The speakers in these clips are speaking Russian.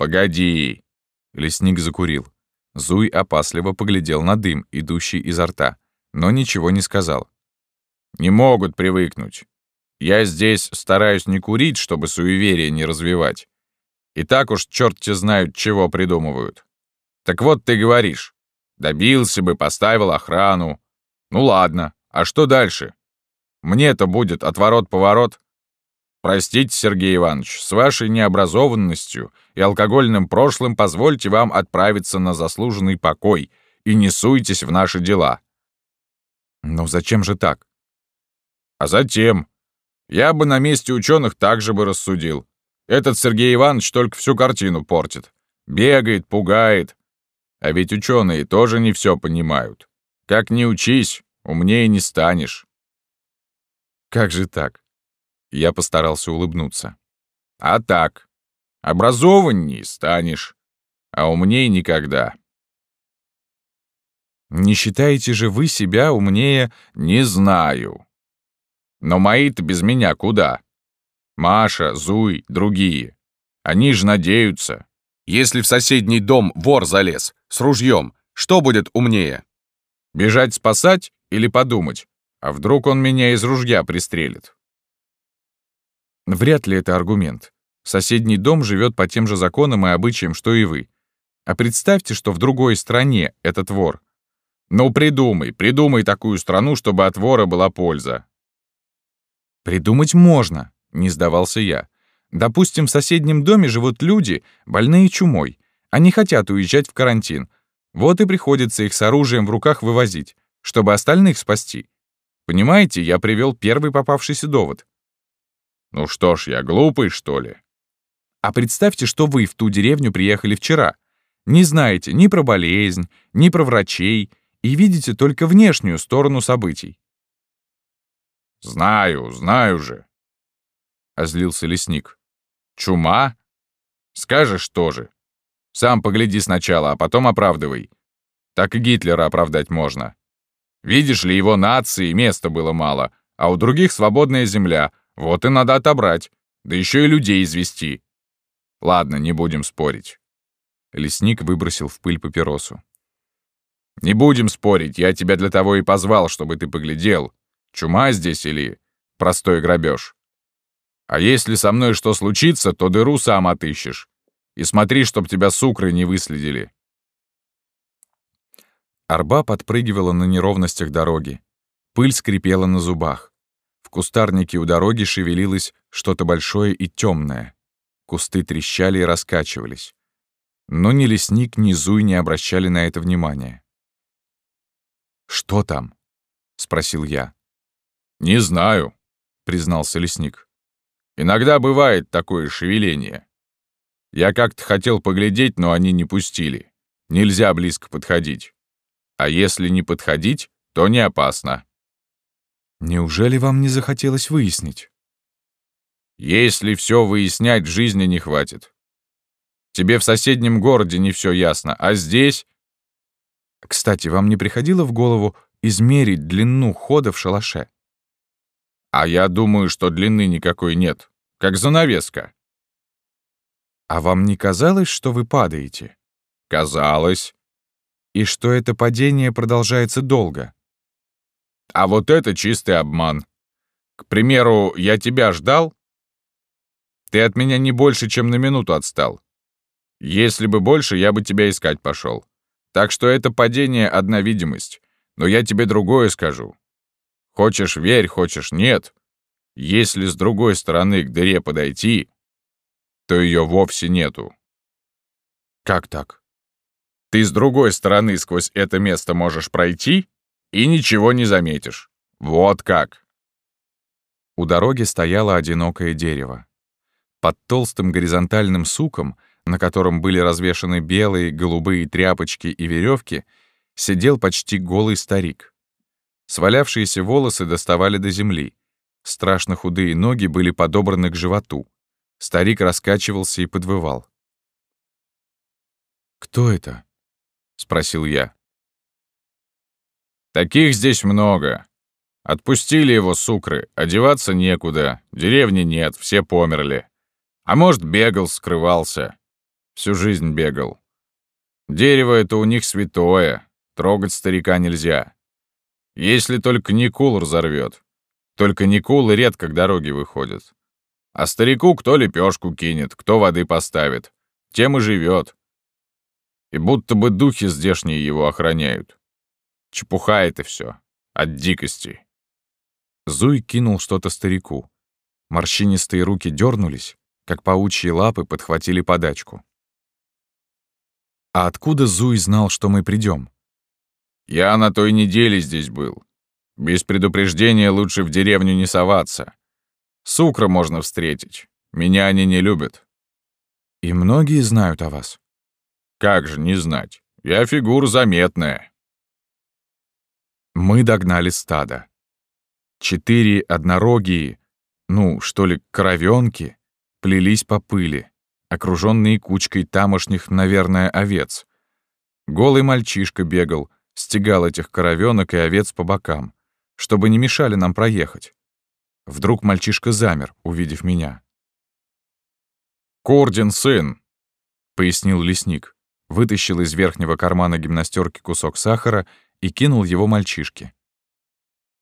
«Погоди!» Лесник закурил. Зуй опасливо поглядел на дым, идущий изо рта, но ничего не сказал. «Не могут привыкнуть. Я здесь стараюсь не курить, чтобы суеверие не развивать. И так уж черти знают, чего придумывают. Так вот ты говоришь. Добился бы, поставил охрану. Ну ладно, а что дальше? Мне-то будет отворот-поворот. Простите, Сергей Иванович, с вашей необразованностью и алкогольным прошлым позвольте вам отправиться на заслуженный покой и не суйтесь в наши дела. Ну зачем же так? А затем. Я бы на месте ученых также бы рассудил. Этот Сергей Иванович только всю картину портит. Бегает, пугает. А ведь ученые тоже не все понимают. Как ни учись, умнее не станешь. Как же так? Я постарался улыбнуться. А так. Образованней станешь, а умнее никогда. Не считаете же вы себя умнее? Не знаю. Но мои-то без меня куда? Маша, Зуй, другие. Они же надеются. Если в соседний дом вор залез с ружьем, что будет умнее? Бежать спасать или подумать? А вдруг он меня из ружья пристрелит? Вряд ли это аргумент. Соседний дом живет по тем же законам и обычаям, что и вы. А представьте, что в другой стране этот вор. Ну придумай, придумай такую страну, чтобы от вора была польза. Придумать можно, не сдавался я. Допустим, в соседнем доме живут люди, больные чумой. Они хотят уезжать в карантин. Вот и приходится их с оружием в руках вывозить, чтобы остальных спасти. Понимаете, я привел первый попавшийся довод. Ну что ж, я глупый, что ли? А представьте, что вы в ту деревню приехали вчера. Не знаете ни про болезнь, ни про врачей, и видите только внешнюю сторону событий. «Знаю, знаю же», — озлился лесник. «Чума? Скажешь тоже. Сам погляди сначала, а потом оправдывай. Так и Гитлера оправдать можно. Видишь ли, его нации места было мало, а у других свободная земля, вот и надо отобрать, да еще и людей извести. Ладно, не будем спорить». Лесник выбросил в пыль папиросу. «Не будем спорить, я тебя для того и позвал, чтобы ты поглядел, чума здесь или простой грабеж. А если со мной что случится, то дыру сам отыщешь. И смотри, чтоб тебя сукры не выследили». Арба подпрыгивала на неровностях дороги. Пыль скрипела на зубах. В кустарнике у дороги шевелилось что-то большое и темное. Кусты трещали и раскачивались. Но ни лесник, ни зуй не обращали на это внимания. «Что там?» — спросил я. «Не знаю», — признался лесник. «Иногда бывает такое шевеление. Я как-то хотел поглядеть, но они не пустили. Нельзя близко подходить. А если не подходить, то не опасно». Неужели вам не захотелось выяснить? Если все выяснять, жизни не хватит. Тебе в соседнем городе не все ясно, а здесь... Кстати, вам не приходило в голову измерить длину хода в шалаше? А я думаю, что длины никакой нет, как занавеска. А вам не казалось, что вы падаете? Казалось. И что это падение продолжается долго? А вот это чистый обман. К примеру, я тебя ждал. Ты от меня не больше, чем на минуту отстал. Если бы больше, я бы тебя искать пошел. Так что это падение — одна видимость. Но я тебе другое скажу. Хочешь — верь, хочешь — нет. Если с другой стороны к дыре подойти, то ее вовсе нету. Как так? Ты с другой стороны сквозь это место можешь пройти, и ничего не заметишь. Вот как. У дороги стояло одинокое дерево. Под толстым горизонтальным суком, на котором были развешаны белые, голубые тряпочки и веревки, сидел почти голый старик. Свалявшиеся волосы доставали до земли. Страшно худые ноги были подобраны к животу. Старик раскачивался и подвывал. «Кто это?» — спросил я. Таких здесь много. Отпустили его сукры, одеваться некуда, деревни нет, все померли. А может, бегал, скрывался. Всю жизнь бегал. Дерево — это у них святое, трогать старика нельзя. Если только Никул разорвет. Только Никулы редко к дороге выходят. А старику кто лепешку кинет, кто воды поставит. Тем и живет. И будто бы духи здешние его охраняют. Чепуха это все. От дикости. Зуй кинул что-то старику. Морщинистые руки дернулись, как паучьи лапы подхватили подачку. «А откуда Зуй знал, что мы придем? «Я на той неделе здесь был. Без предупреждения лучше в деревню не соваться. Сукра можно встретить. Меня они не любят». «И многие знают о вас?» «Как же не знать? Я фигура заметная». Мы догнали стадо. Четыре однорогие, ну, что ли, коровёнки, плелись по пыли, окружённые кучкой тамошних, наверное, овец. Голый мальчишка бегал, стегал этих коровёнок и овец по бокам, чтобы не мешали нам проехать. Вдруг мальчишка замер, увидев меня. «Курдин сын», — пояснил лесник, вытащил из верхнего кармана гимнастерки кусок сахара и кинул его мальчишке.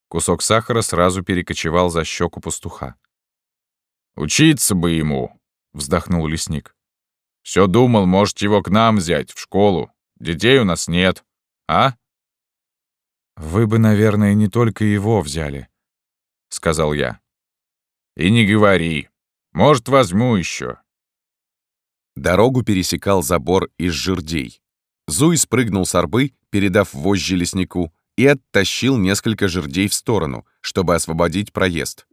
Кусок сахара сразу перекочевал за щеку пастуха. «Учиться бы ему!» — вздохнул лесник. Все думал, может, его к нам взять, в школу. Детей у нас нет. А?» «Вы бы, наверное, не только его взяли», — сказал я. «И не говори. Может, возьму еще. Дорогу пересекал забор из жердей. Зуй спрыгнул с арбы, передав вожжи леснику, и оттащил несколько жердей в сторону, чтобы освободить проезд.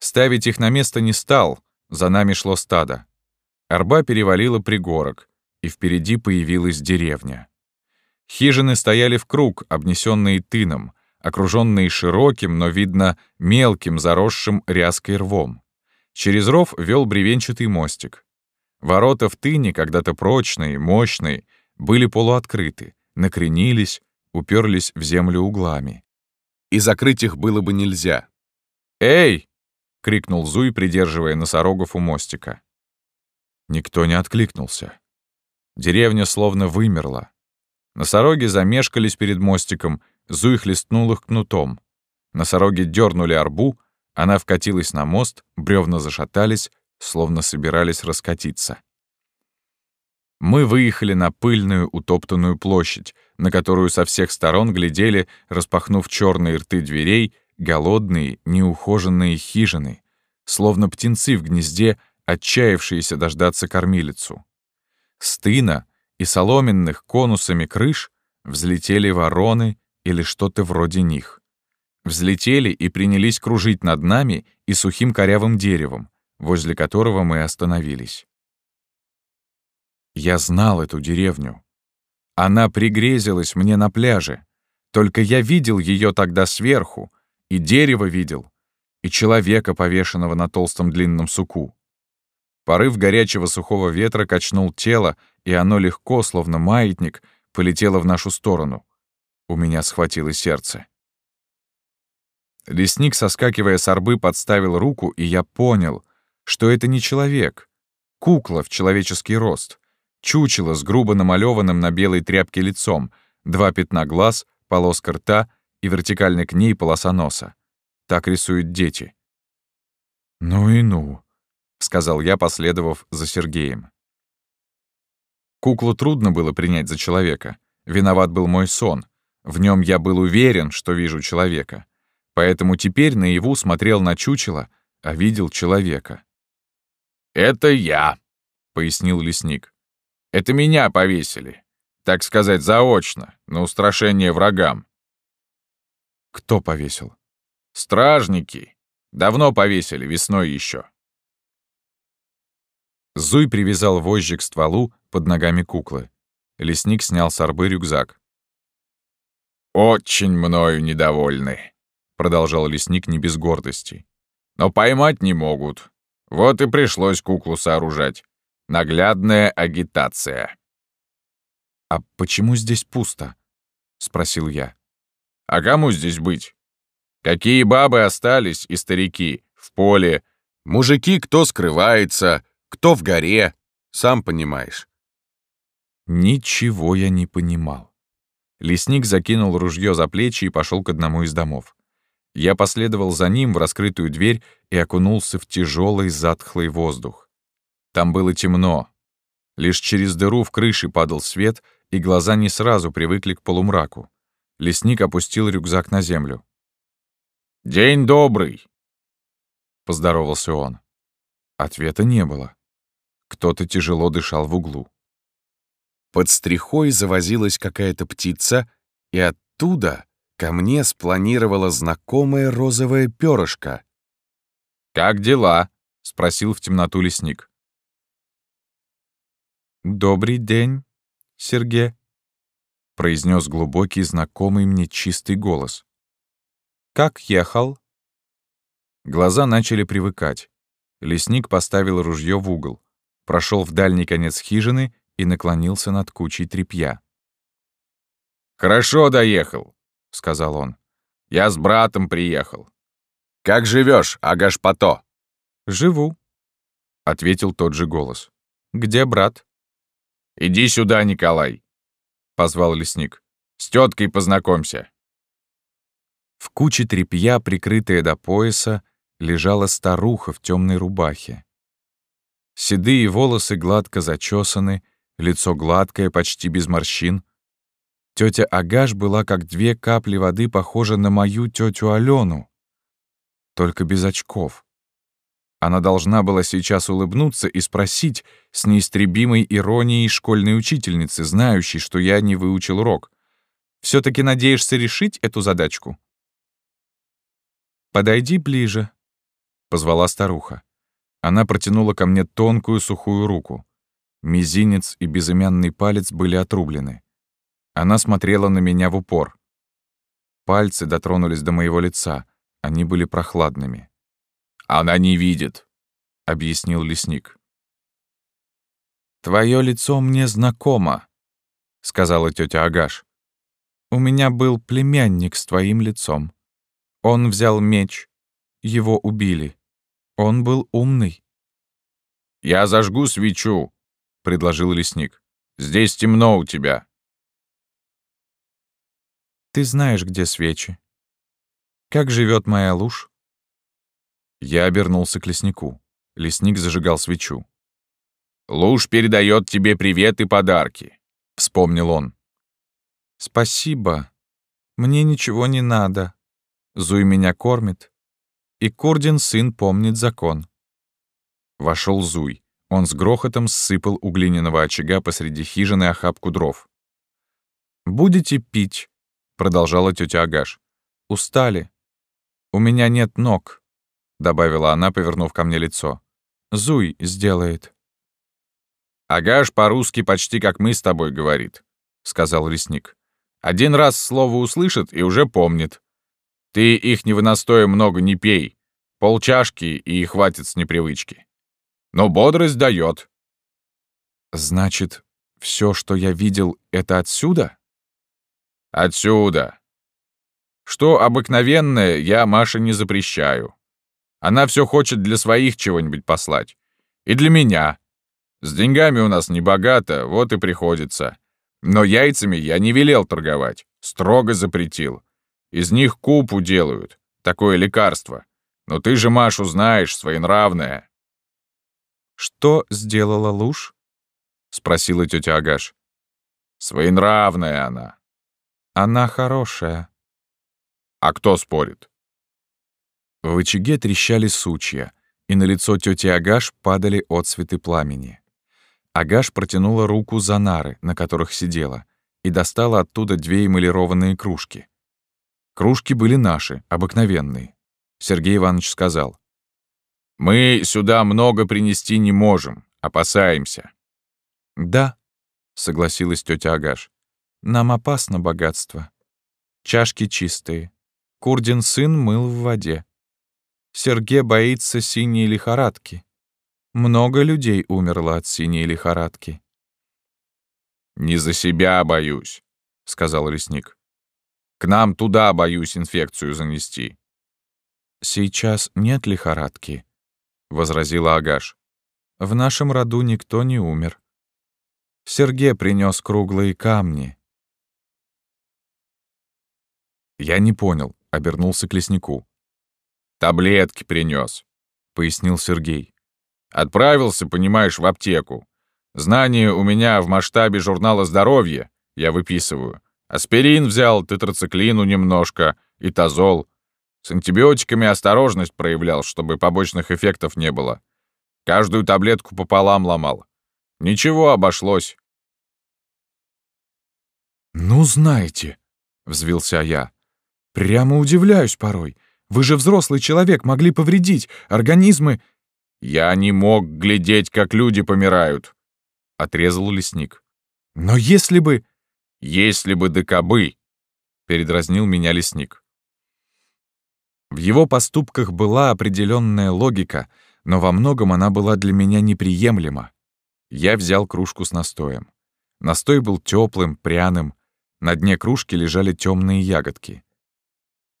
Ставить их на место не стал, за нами шло стадо. Арба перевалила пригорок, и впереди появилась деревня. Хижины стояли в круг, обнесенные тыном, окруженные широким, но, видно, мелким заросшим ряской рвом. Через ров вел бревенчатый мостик. Ворота в тыне, когда-то прочные, мощные, были полуоткрыты, накренились, уперлись в землю углами. И закрыть их было бы нельзя. «Эй!» — крикнул Зуй, придерживая носорогов у мостика. Никто не откликнулся. Деревня словно вымерла. Носороги замешкались перед мостиком, Зуй хлестнул их кнутом. Носороги дернули арбу, она вкатилась на мост, бревна зашатались, словно собирались раскатиться. Мы выехали на пыльную утоптанную площадь, на которую со всех сторон глядели, распахнув черные рты дверей, голодные, неухоженные хижины, словно птенцы в гнезде, отчаявшиеся дождаться кормилицу. С тына и соломенных конусами крыш взлетели вороны или что-то вроде них. Взлетели и принялись кружить над нами и сухим корявым деревом, возле которого мы остановились. Я знал эту деревню. Она пригрезилась мне на пляже. Только я видел ее тогда сверху, и дерево видел, и человека, повешенного на толстом длинном суку. Порыв горячего сухого ветра качнул тело, и оно легко, словно маятник, полетело в нашу сторону. У меня схватило сердце. Лесник, соскакивая с орбы, подставил руку, и я понял, что это не человек. Кукла в человеческий рост. Чучело с грубо намалеванным на белой тряпке лицом, два пятна глаз, полоска рта и вертикально к ней полоса носа. Так рисуют дети. «Ну и ну», — сказал я, последовав за Сергеем. Куклу трудно было принять за человека. Виноват был мой сон. В нем я был уверен, что вижу человека. Поэтому теперь наяву смотрел на чучело, а видел человека. «Это я», — пояснил лесник. «Это меня повесили. Так сказать, заочно, на устрашение врагам». «Кто повесил?» «Стражники. Давно повесили, весной еще. Зуй привязал вожжи к стволу под ногами куклы. Лесник снял с арбы рюкзак. «Очень мною недовольны», — продолжал лесник не без гордости. «Но поймать не могут. Вот и пришлось куклу сооружать. Наглядная агитация. «А почему здесь пусто?» — спросил я. «А кому здесь быть? Какие бабы остались и старики в поле? Мужики кто скрывается, кто в горе, сам понимаешь. Ничего я не понимал. Лесник закинул ружье за плечи и пошел к одному из домов. Я последовал за ним в раскрытую дверь и окунулся в тяжелый затхлый воздух. Там было темно. Лишь через дыру в крыше падал свет, и глаза не сразу привыкли к полумраку. Лесник опустил рюкзак на землю. «День добрый!» — поздоровался он. Ответа не было. Кто-то тяжело дышал в углу. Под стрихой завозилась какая-то птица, и оттуда ко мне спланировала знакомое розовое перышко. «Как дела?» — спросил в темноту лесник. «Добрый день, Сергей», — произнес глубокий, знакомый мне чистый голос. «Как ехал?» Глаза начали привыкать. Лесник поставил ружье в угол, прошел в дальний конец хижины и наклонился над кучей тряпья. «Хорошо доехал», — сказал он. «Я с братом приехал». «Как живешь, Агашпато?» «Живу», — ответил тот же голос. «Где брат?» «Иди сюда, Николай», — позвал лесник. «С теткой познакомься». В куче тряпья, прикрытая до пояса, лежала старуха в темной рубахе. Седые волосы гладко зачесаны, лицо гладкое, почти без морщин. Тетя Агаш была как две капли воды похожа на мою тетю Алену, только без очков. Она должна была сейчас улыбнуться и спросить с неистребимой иронией школьной учительницы, знающей, что я не выучил урок. все таки надеешься решить эту задачку?» «Подойди ближе», — позвала старуха. Она протянула ко мне тонкую сухую руку. Мизинец и безымянный палец были отрублены. Она смотрела на меня в упор. Пальцы дотронулись до моего лица. Они были прохладными. «Она не видит», — объяснил лесник. «Твое лицо мне знакомо», — сказала тетя Агаш. «У меня был племянник с твоим лицом. Он взял меч. Его убили. Он был умный. «Я зажгу свечу», — предложил лесник. «Здесь темно у тебя». «Ты знаешь, где свечи. Как живет моя луж?» Я обернулся к леснику. Лесник зажигал свечу. «Луж передает тебе привет и подарки», — вспомнил он. «Спасибо. Мне ничего не надо. Зуй меня кормит, и Курдин сын помнит закон. Вошел Зуй. Он с грохотом ссыпал у глиняного очага посреди хижины охапку дров. «Будете пить», — продолжала тетя Агаш. «Устали. У меня нет ног», — добавила она, повернув ко мне лицо. «Зуй сделает». «Агаш по-русски почти как мы с тобой говорит», — сказал лесник. «Один раз слово услышит и уже помнит. Ты их не настоя много не пей. Полчашки и хватит с непривычки. Но бодрость дает. Значит, все, что я видел, это отсюда? Отсюда. Что обыкновенное, я Маше не запрещаю. Она все хочет для своих чего-нибудь послать. И для меня. С деньгами у нас не богато, вот и приходится. Но яйцами я не велел торговать, строго запретил. Из них купу делают. Такое лекарство. Но ты же Машу знаешь, своенравная». «Что сделала Луж?» — спросила тетя Агаш. «Своенравная она». «Она хорошая». «А кто спорит?» В очаге трещали сучья, и на лицо тети Агаш падали отсветы пламени. Агаш протянула руку за нары, на которых сидела, и достала оттуда две эмалированные кружки. Кружки были наши, обыкновенные. Сергей Иванович сказал. «Мы сюда много принести не можем, опасаемся». «Да», — согласилась тетя Агаш. «Нам опасно богатство. Чашки чистые. Курдин сын мыл в воде. Сергей боится синей лихорадки. Много людей умерло от синей лихорадки». «Не за себя боюсь», — сказал лесник. К нам туда боюсь инфекцию занести». «Сейчас нет лихорадки», — возразила Агаш. «В нашем роду никто не умер». Сергей принес круглые камни. Я не понял, обернулся к леснику. «Таблетки принес, пояснил Сергей. «Отправился, понимаешь, в аптеку. Знания у меня в масштабе журнала здоровья, я выписываю. Аспирин взял, тетрациклину немножко, и тазол. С антибиотиками осторожность проявлял, чтобы побочных эффектов не было. Каждую таблетку пополам ломал. Ничего, обошлось. «Ну, знаете», — взвился я, — «прямо удивляюсь порой. Вы же взрослый человек, могли повредить. Организмы...» «Я не мог глядеть, как люди помирают», — отрезал лесник. «Но если бы...» «Если бы да кобы», — передразнил меня лесник. В его поступках была определенная логика, но во многом она была для меня неприемлема. Я взял кружку с настоем. Настой был теплым, пряным. На дне кружки лежали темные ягодки.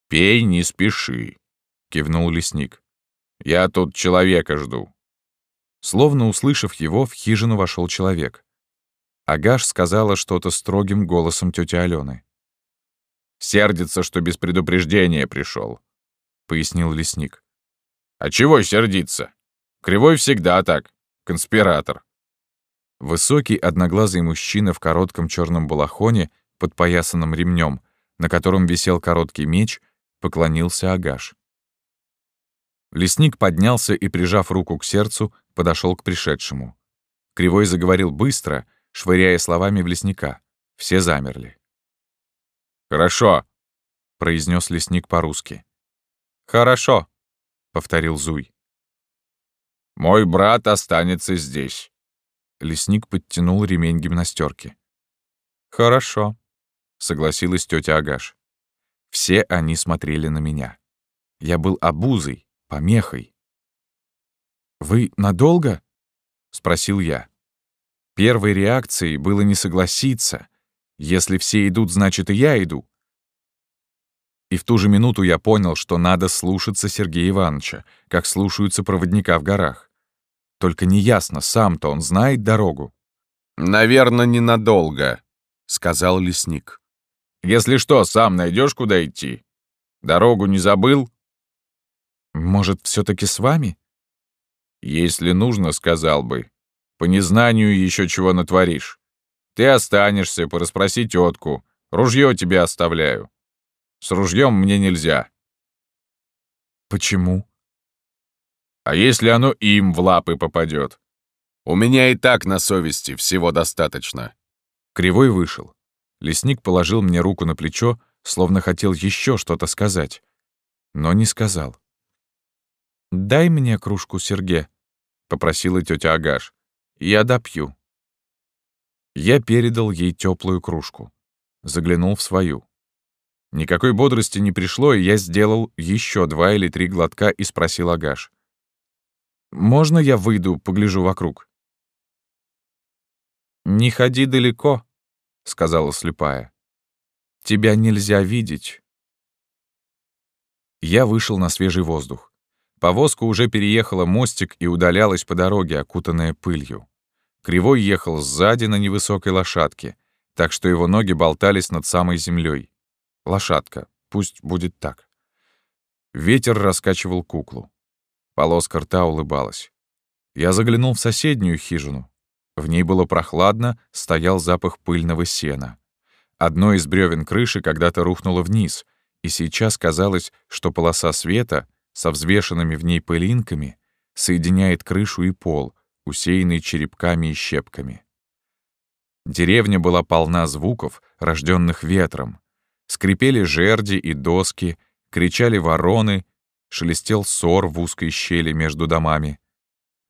«Пей, не спеши», — кивнул лесник. «Я тут человека жду». Словно услышав его, в хижину вошел человек. Агаш сказала что-то строгим голосом тети Алены. «Сердится, что без предупреждения пришел», — пояснил лесник. «А чего сердиться? Кривой всегда так, конспиратор». Высокий одноглазый мужчина в коротком черном балахоне, подпоясанном ремнем, на котором висел короткий меч, поклонился Агаш. Лесник поднялся и, прижав руку к сердцу, подошел к пришедшему. Кривой заговорил быстро, швыряя словами в лесника. Все замерли. «Хорошо», — произнес лесник по-русски. «Хорошо», — повторил Зуй. «Мой брат останется здесь». Лесник подтянул ремень гимнастерки. «Хорошо», — согласилась тетя Агаш. Все они смотрели на меня. Я был обузой, помехой. «Вы надолго?» — спросил я. Первой реакцией было не согласиться. Если все идут, значит и я иду. И в ту же минуту я понял, что надо слушаться Сергея Ивановича, как слушаются проводника в горах. Только неясно, сам-то он знает дорогу. «Наверное, ненадолго», — сказал лесник. «Если что, сам найдешь, куда идти? Дорогу не забыл?» «Может, все таки с вами?» «Если нужно, сказал бы. По незнанию еще чего натворишь. Ты останешься, порасспроси тетку. Ружье тебе оставляю. С ружьем мне нельзя. Почему? А если оно им в лапы попадет? У меня и так на совести всего достаточно. Кривой вышел. Лесник положил мне руку на плечо, словно хотел еще что-то сказать, но не сказал. «Дай мне кружку Серге», — попросила тетя Агаш. Я допью. Я передал ей теплую кружку. Заглянул в свою. Никакой бодрости не пришло, и я сделал еще два или три глотка и спросил Агаш. «Можно я выйду, погляжу вокруг?» «Не ходи далеко», — сказала слепая. «Тебя нельзя видеть». Я вышел на свежий воздух. Повозка уже переехала мостик и удалялась по дороге, окутанная пылью. Кривой ехал сзади на невысокой лошадке, так что его ноги болтались над самой землей. Лошадка, пусть будет так. Ветер раскачивал куклу. Полоска рта улыбалась. Я заглянул в соседнюю хижину. В ней было прохладно, стоял запах пыльного сена. Одно из бревен крыши когда-то рухнуло вниз, и сейчас казалось, что полоса света — со взвешенными в ней пылинками соединяет крышу и пол, усеянный черепками и щепками. Деревня была полна звуков, рожденных ветром. Скрипели жерди и доски, кричали вороны, шелестел сор в узкой щели между домами.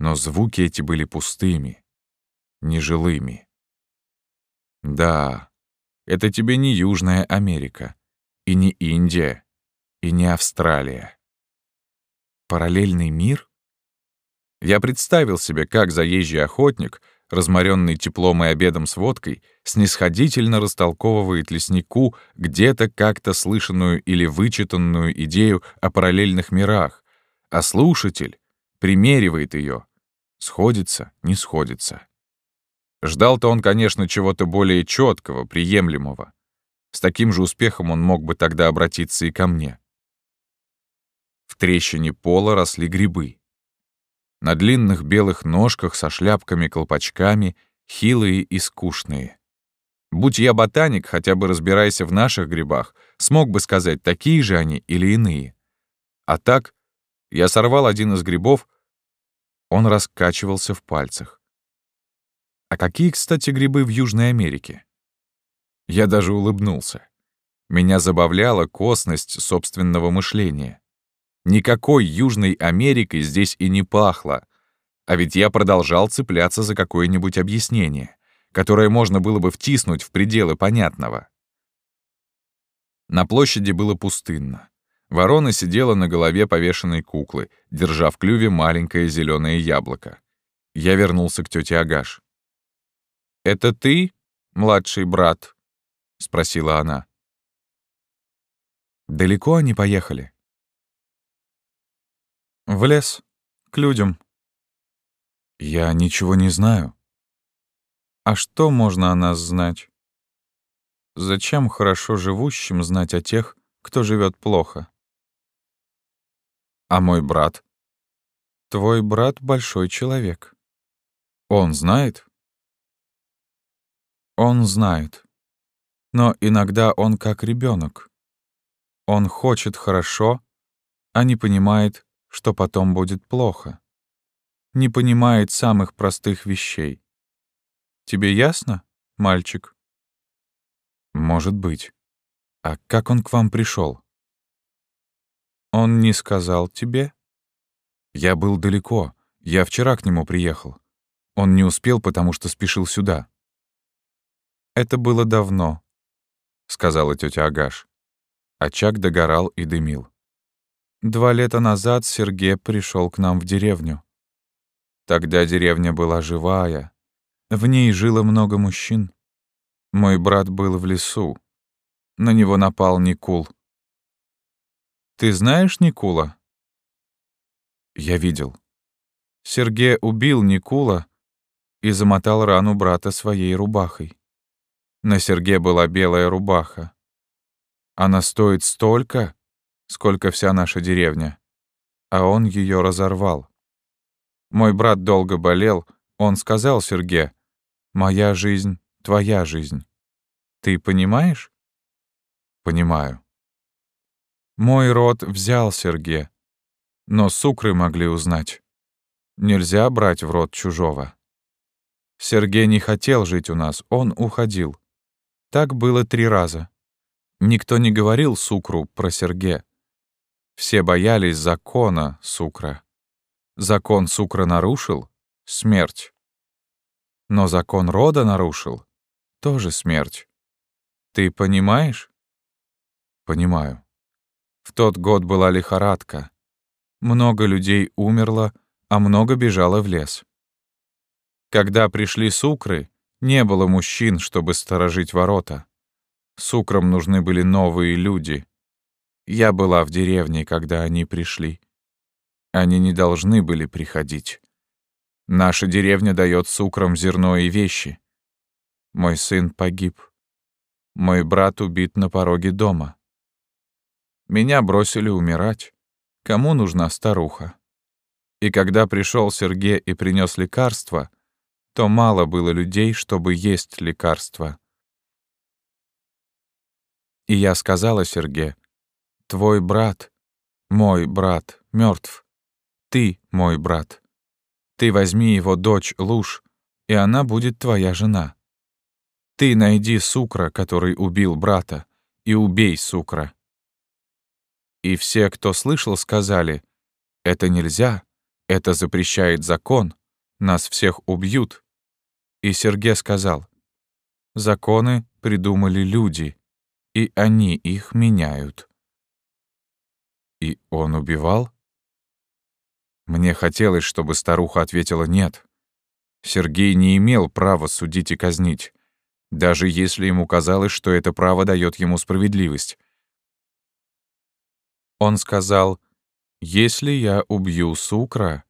Но звуки эти были пустыми, нежилыми. Да, это тебе не Южная Америка, и не Индия, и не Австралия. Параллельный мир? Я представил себе, как заезжий охотник, разморенный теплом и обедом с водкой, снисходительно растолковывает леснику где-то как-то слышанную или вычитанную идею о параллельных мирах, а слушатель примеривает ее. Сходится, не сходится. Ждал-то он, конечно, чего-то более четкого, приемлемого. С таким же успехом он мог бы тогда обратиться и ко мне. В трещине пола росли грибы. На длинных белых ножках со шляпками-колпачками, хилые и скучные. Будь я ботаник, хотя бы разбирайся в наших грибах, смог бы сказать, такие же они или иные. А так, я сорвал один из грибов, он раскачивался в пальцах. А какие, кстати, грибы в Южной Америке? Я даже улыбнулся. Меня забавляла косность собственного мышления. Никакой Южной Америкой здесь и не пахло. А ведь я продолжал цепляться за какое-нибудь объяснение, которое можно было бы втиснуть в пределы понятного. На площади было пустынно. Ворона сидела на голове повешенной куклы, держа в клюве маленькое зеленое яблоко. Я вернулся к тете Агаш. «Это ты, младший брат?» — спросила она. «Далеко они поехали?» «В лес, к людям». «Я ничего не знаю». «А что можно о нас знать?» «Зачем хорошо живущим знать о тех, кто живет плохо?» «А мой брат?» «Твой брат — большой человек». «Он знает?» «Он знает. Но иногда он как ребенок. Он хочет хорошо, а не понимает, что потом будет плохо. Не понимает самых простых вещей. Тебе ясно, мальчик? Может быть. А как он к вам пришел? Он не сказал тебе? Я был далеко. Я вчера к нему приехал. Он не успел, потому что спешил сюда. Это было давно, сказала тетя Агаш. Очаг догорал и дымил. Два лета назад Сергей пришел к нам в деревню. Тогда деревня была живая. В ней жило много мужчин. Мой брат был в лесу. На него напал Никул. Ты знаешь Никула? Я видел. Сергей убил Никула и замотал рану брата своей рубахой. На Сергея была белая рубаха. Она стоит столько, сколько вся наша деревня. А он ее разорвал. Мой брат долго болел, он сказал Серге, «Моя жизнь — твоя жизнь». Ты понимаешь? Понимаю. Мой род взял Серге, но сукры могли узнать. Нельзя брать в рот чужого. Сергей не хотел жить у нас, он уходил. Так было три раза. Никто не говорил Сукру про Серге. Все боялись закона Сукра. Закон Сукра нарушил — смерть. Но закон рода нарушил — тоже смерть. Ты понимаешь? Понимаю. В тот год была лихорадка. Много людей умерло, а много бежало в лес. Когда пришли сукры, не было мужчин, чтобы сторожить ворота. Сукрам нужны были новые люди, я была в деревне, когда они пришли. Они не должны были приходить. Наша деревня дает сукрам зерно и вещи. Мой сын погиб. Мой брат убит на пороге дома. Меня бросили умирать. Кому нужна старуха? И когда пришел Сергей и принес лекарства, то мало было людей, чтобы есть лекарства. И я сказала Сергею, Твой брат, мой брат, мертв. Ты мой брат. Ты возьми его дочь Луж, и она будет твоя жена. Ты найди Сукра, который убил брата, и убей Сукра. И все, кто слышал, сказали, «Это нельзя, это запрещает закон, нас всех убьют». И Сергей сказал, «Законы придумали люди, и они их меняют». И он убивал? Мне хотелось, чтобы старуха ответила «нет». Сергей не имел права судить и казнить, даже если ему казалось, что это право дает ему справедливость. Он сказал, «Если я убью Сукра,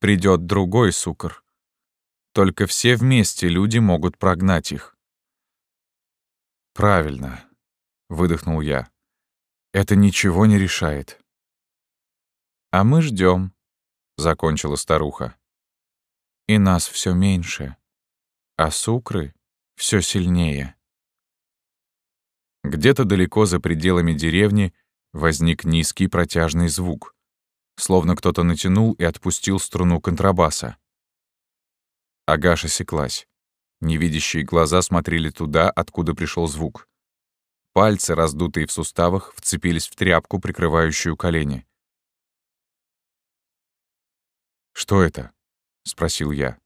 придет другой Сукр. Только все вместе люди могут прогнать их. «Правильно», — выдохнул я. «Это ничего не решает». «А мы ждем, закончила старуха. «И нас все меньше, а сукры все сильнее». Где-то далеко за пределами деревни возник низкий протяжный звук, словно кто-то натянул и отпустил струну контрабаса. Агаша секлась. Невидящие глаза смотрели туда, откуда пришел звук. Пальцы, раздутые в суставах, вцепились в тряпку, прикрывающую колени. «Что это?» — спросил я.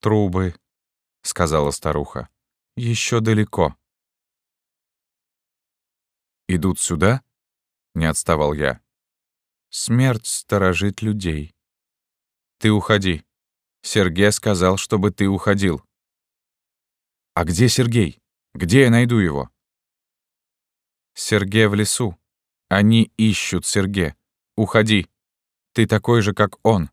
«Трубы», — сказала старуха. Еще далеко». «Идут сюда?» — не отставал я. «Смерть сторожит людей. Ты уходи. Сергей сказал, чтобы ты уходил. А где Сергей? Где я найду его? Сергей в лесу. Они ищут Сергея. Уходи. Ты такой же, как он.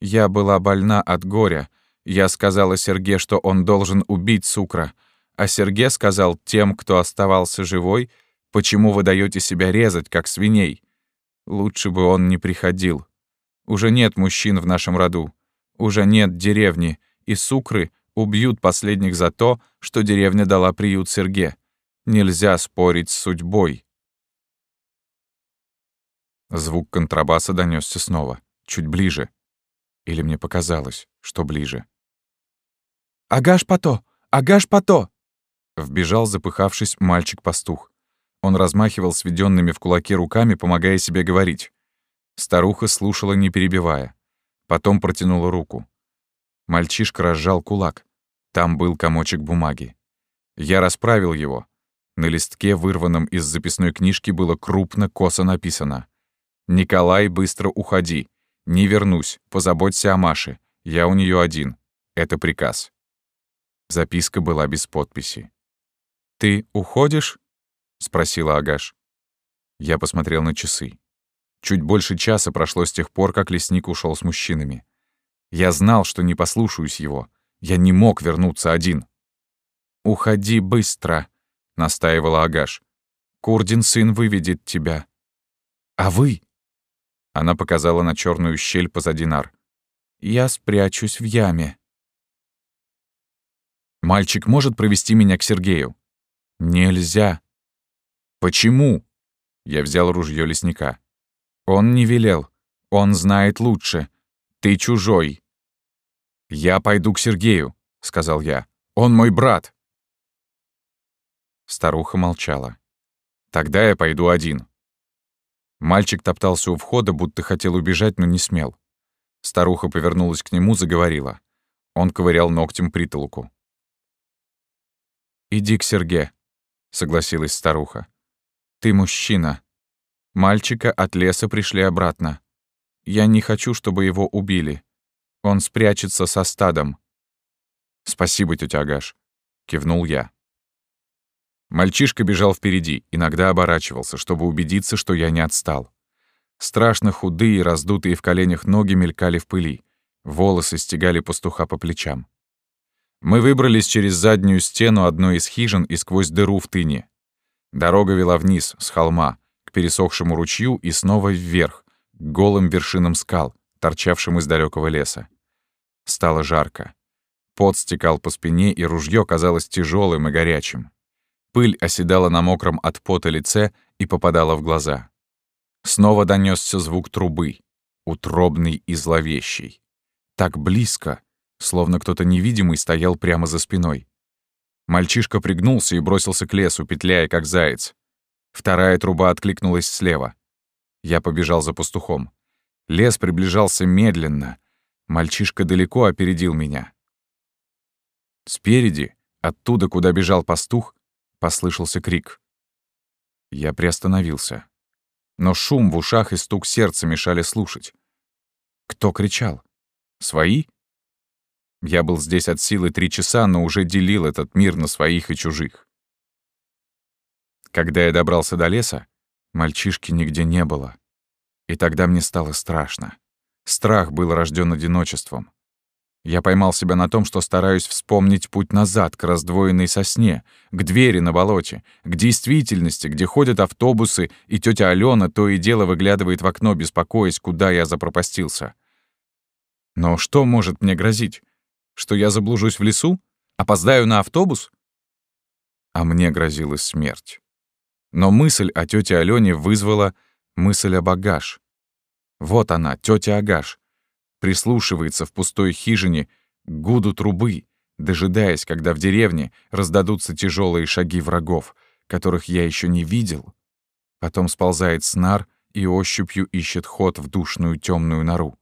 Я была больна от горя. Я сказала Сергею, что он должен убить Сукра. А Сергей сказал тем, кто оставался живой, почему вы даете себя резать, как свиней. Лучше бы он не приходил. Уже нет мужчин в нашем роду уже нет деревни, и сукры убьют последних за то, что деревня дала приют Серге. Нельзя спорить с судьбой. Звук контрабаса донесся снова, чуть ближе. Или мне показалось, что ближе. «Агаш Пато! Агаш Пато!» Вбежал, запыхавшись, мальчик-пастух. Он размахивал сведенными в кулаке руками, помогая себе говорить. Старуха слушала, не перебивая. Потом протянула руку. Мальчишка разжал кулак. Там был комочек бумаги. Я расправил его. На листке, вырванном из записной книжки, было крупно косо написано. «Николай, быстро уходи. Не вернусь. Позаботься о Маше. Я у нее один. Это приказ». Записка была без подписи. «Ты уходишь?» — спросила Агаш. Я посмотрел на часы. Чуть больше часа прошло с тех пор, как лесник ушел с мужчинами. Я знал, что не послушаюсь его. Я не мог вернуться один. «Уходи быстро», — настаивала Агаш. «Курдин сын выведет тебя». «А вы?» Она показала на черную щель позади нар. «Я спрячусь в яме». «Мальчик может провести меня к Сергею?» «Нельзя». «Почему?» Я взял ружье лесника. Он не велел. Он знает лучше. Ты чужой. «Я пойду к Сергею», — сказал я. «Он мой брат». Старуха молчала. «Тогда я пойду один». Мальчик топтался у входа, будто хотел убежать, но не смел. Старуха повернулась к нему, заговорила. Он ковырял ногтем притолку. «Иди к Серге», — согласилась старуха. «Ты мужчина. Мальчика от леса пришли обратно. Я не хочу, чтобы его убили. Он спрячется со стадом. «Спасибо, тетя Агаш», — кивнул я. Мальчишка бежал впереди, иногда оборачивался, чтобы убедиться, что я не отстал. Страшно худые, раздутые в коленях ноги мелькали в пыли. Волосы стегали пастуха по плечам. Мы выбрались через заднюю стену одной из хижин и сквозь дыру в тыне. Дорога вела вниз, с холма, пересохшему ручью и снова вверх, к голым вершинам скал, торчавшим из далекого леса. Стало жарко. Пот стекал по спине, и ружье казалось тяжелым и горячим. Пыль оседала на мокром от пота лице и попадала в глаза. Снова донесся звук трубы, утробный и зловещий. Так близко, словно кто-то невидимый стоял прямо за спиной. Мальчишка пригнулся и бросился к лесу, петляя, как заяц. Вторая труба откликнулась слева. Я побежал за пастухом. Лес приближался медленно. Мальчишка далеко опередил меня. Спереди, оттуда, куда бежал пастух, послышался крик. Я приостановился. Но шум в ушах и стук сердца мешали слушать. Кто кричал? Свои? Я был здесь от силы три часа, но уже делил этот мир на своих и чужих. Когда я добрался до леса, мальчишки нигде не было. И тогда мне стало страшно. Страх был рожден одиночеством. Я поймал себя на том, что стараюсь вспомнить путь назад, к раздвоенной сосне, к двери на болоте, к действительности, где ходят автобусы, и тетя Алена то и дело выглядывает в окно, беспокоясь, куда я запропастился. Но что может мне грозить? Что я заблужусь в лесу? Опоздаю на автобус? А мне грозила смерть. Но мысль о тете Алене вызвала мысль о багаж. Вот она, тетя Агаш, прислушивается в пустой хижине к гуду трубы, дожидаясь, когда в деревне раздадутся тяжелые шаги врагов, которых я еще не видел. Потом сползает с нар и ощупью ищет ход в душную темную нору.